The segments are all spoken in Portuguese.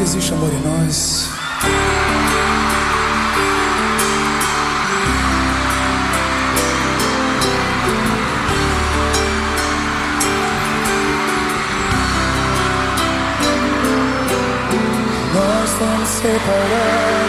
que existe amor em nós. Nós estamos separados.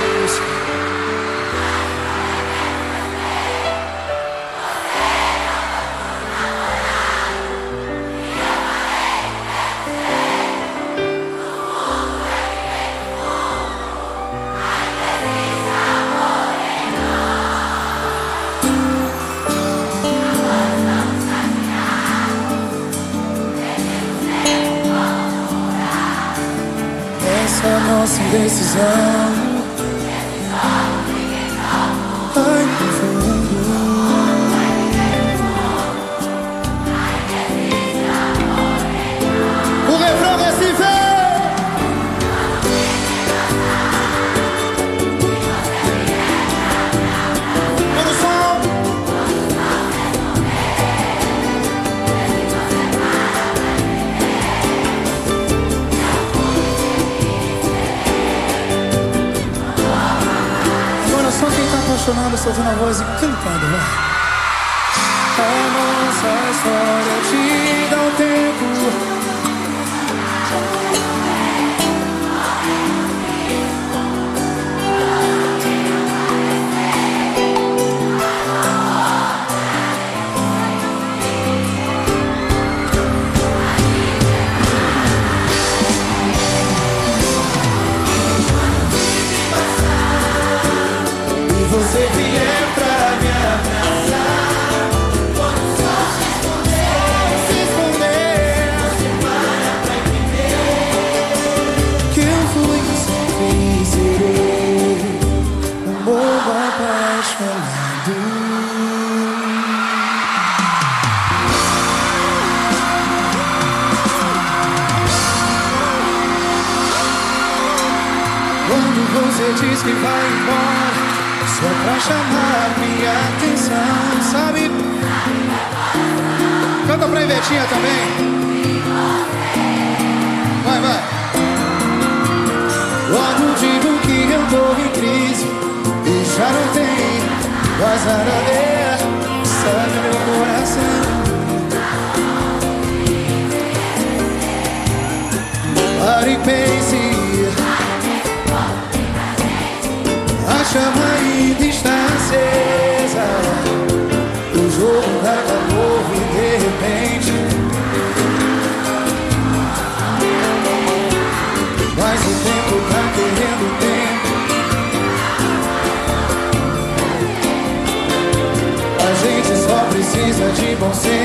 Nossa indecisão tá apaixonado soltando a voz e cantando, vai. A nossa história te dá um tempo. Você diz que vai embora Só pra chamar minha atenção, sabe? Canta pra Ivetinha também. Vai, vai. Quando digo que eu tô em crise E já não tem mais nada a ver Sabe meu coração. Pare e pense. A chama ainda está acesa senso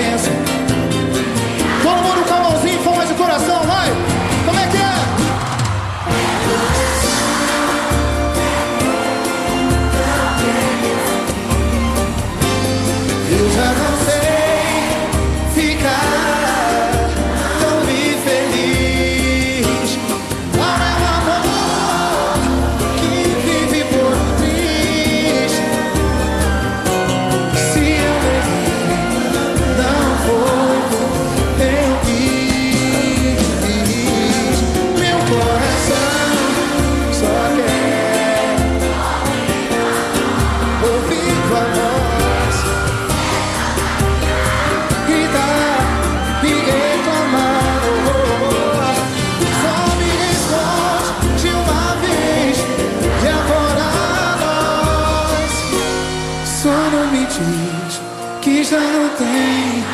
tem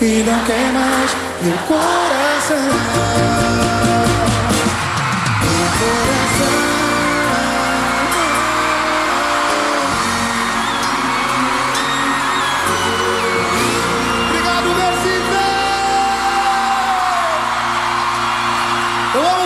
E não quer mais meu coração Obrigado, Mercedes! Eu amo